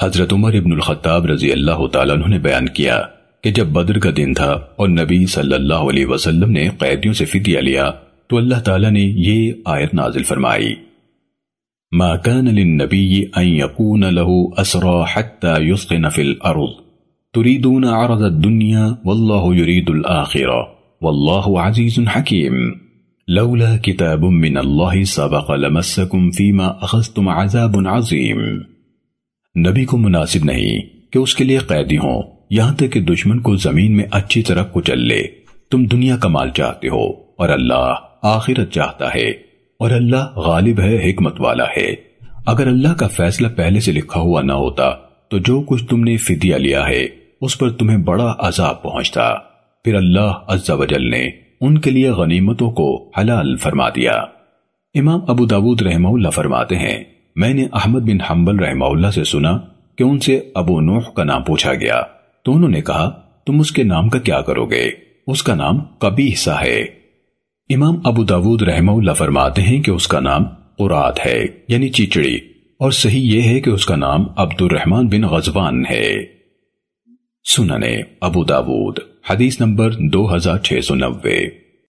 حضرت عمر ابن الخطاب رضی اللہ تعالیٰ عنہ نے بیان کیا کہ جب بدر کا دن تھا اور نبی صلی اللہ علیہ وسلم نے قیدیوں سے فدیہ لیا تو اللہ تعالیٰ نے یہ آیت نازل فرمائی ما كان للنبي ان يكون له اسرى حتى يسقن في الارض تريدون عرض الدنيا والله يريد الاخره والله عزيز حكيم لولا كتاب من الله سبق لمسكم نبی کو مناسب نہیں کہ اس کے لیے قیدی ہوں۔ یہاں تک کہ دشمن کو زمین میں اچھی طرح کچل لے۔ تم دنیا کا مال چاہتے ہو اور اللہ آخرت چاہتا ہے۔ اور اللہ غالب ہے، حکمت والا ہے۔ اگر اللہ کا فیصلہ پہلے سے لکھا ہوا نہ ہوتا، تو جو کچھ تم نے فدیہ لیا ہے، اس پر تمہیں بڑا عذاب پہنچتا۔ پھر اللہ عز و جل نے ان کے لیے غنیمتوں کو حلال فرما دیا۔ امام ابو داود رحمہ اللہ فرماتے ہیں میں نے احمد بن حنبل رحمہ اللہ سے سنا کہ ان سے ابو نوح کا نام پوچھا گیا۔ تو انہوں نے کہا، تم اس کے نام کا کیا کرو گے؟ اس کا نام کبھی حصہ ہے۔ امام ابو داود رحمہ اللہ فرماتے ہیں کہ اس کا نام قرآت ہے یعنی چیچڑی، اور صحیح یہ ہے کہ اس کا نام عبد الرحمن بن غزوان ہے۔ سننے ابو داود، حدیث نمبر دو ہزار چھ سو نوے۔